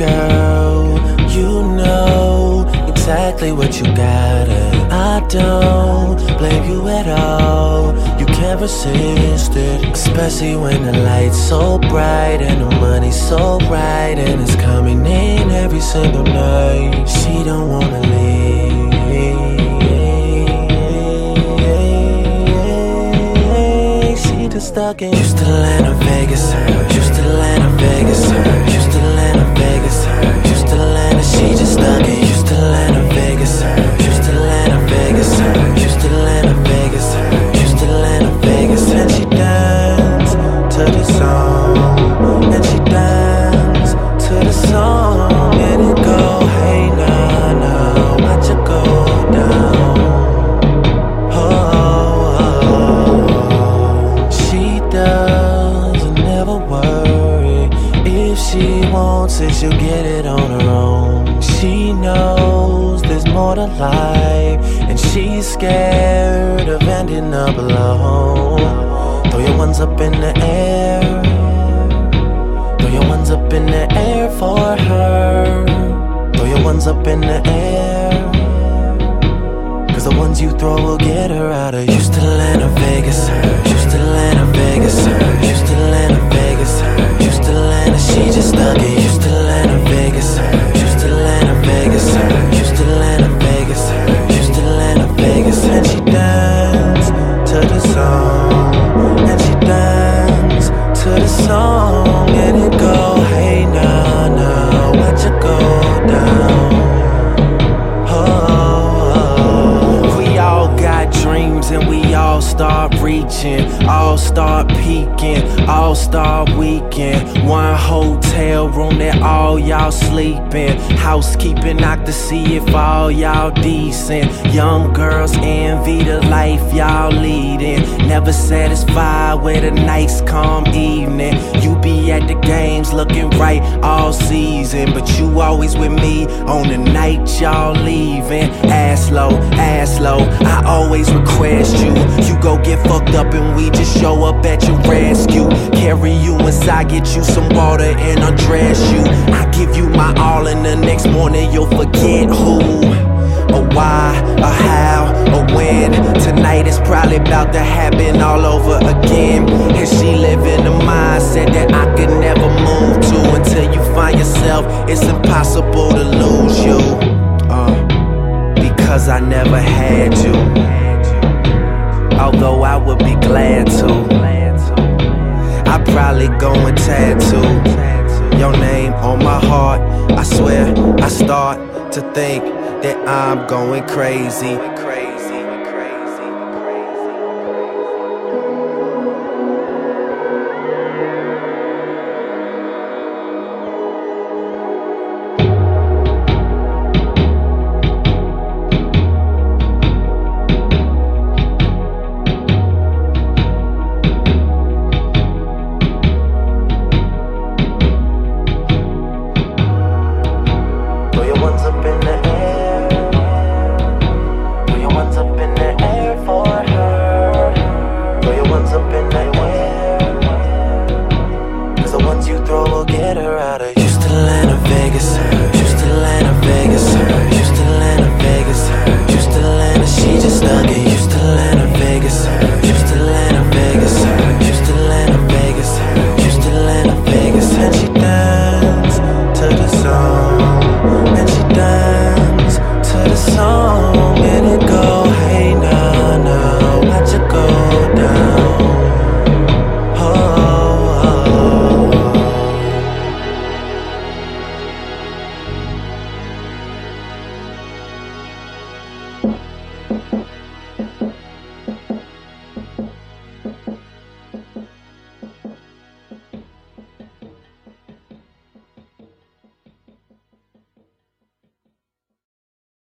Girl. You know exactly what you got, and I don't blame you at all. You can't resist it, especially when the light's so bright and the money's so right, and it's coming in every single night. She don't wanna leave. She just stuck in life, and she's scared of ending up alone. Throw your ones up in the air. Throw your ones up in the air for her. Throw your ones up in the air. Cause the ones you throw will get her out of Used start reaching, all start peaking, all start weekend. One hotel room that all y'all sleeping, housekeeping knock to see if all y'all decent. Young girls envy the life y'all leading, never satisfied with a nice calm evening. You be at the games looking right all season, but you always with me on the night y'all leaving. Ass low, ass low. I always request you. You go get fucked up and we just show up at your rescue. Carry you inside, get you some water and undress you. I give you my all, and the next morning you'll forget who. A why, a how, yourself. It's impossible to lose you. Uh, because I never had you. Although I would be glad to. I'd probably go and tattoo your name on my heart. I swear, I start to think that I'm going crazy.